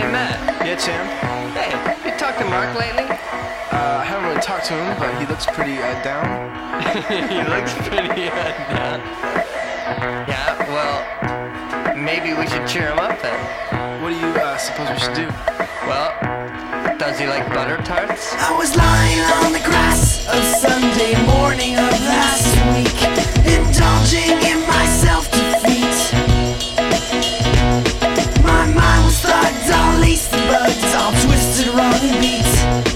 Hey, Matt. Yeah, champ. Hey, you talked to Mark lately? Uh, I haven't really talked to him, but he looks pretty uh, down. he looks pretty uh, down. Yeah, well, maybe we should cheer him up then. What do you uh, suppose we should do? Well, does he like butter tarts? I was lying on the grass of Sunday morning of last week, twisted,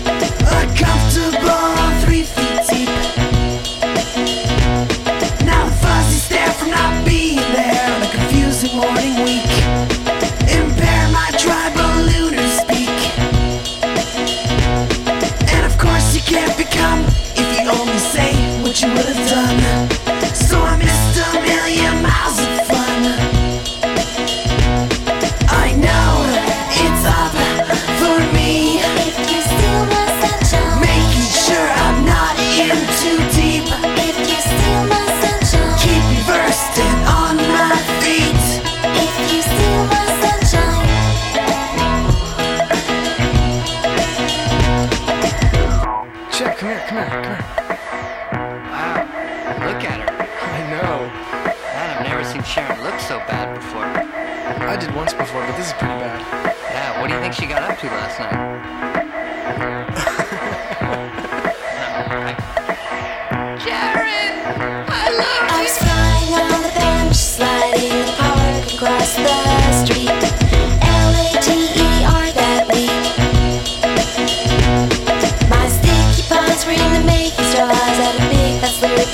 come here, come here. Wow, look at her. I know. Man, I've never seen Sharon look so bad before. I did once before, but this is pretty bad. Yeah, what do you think she got up to last night?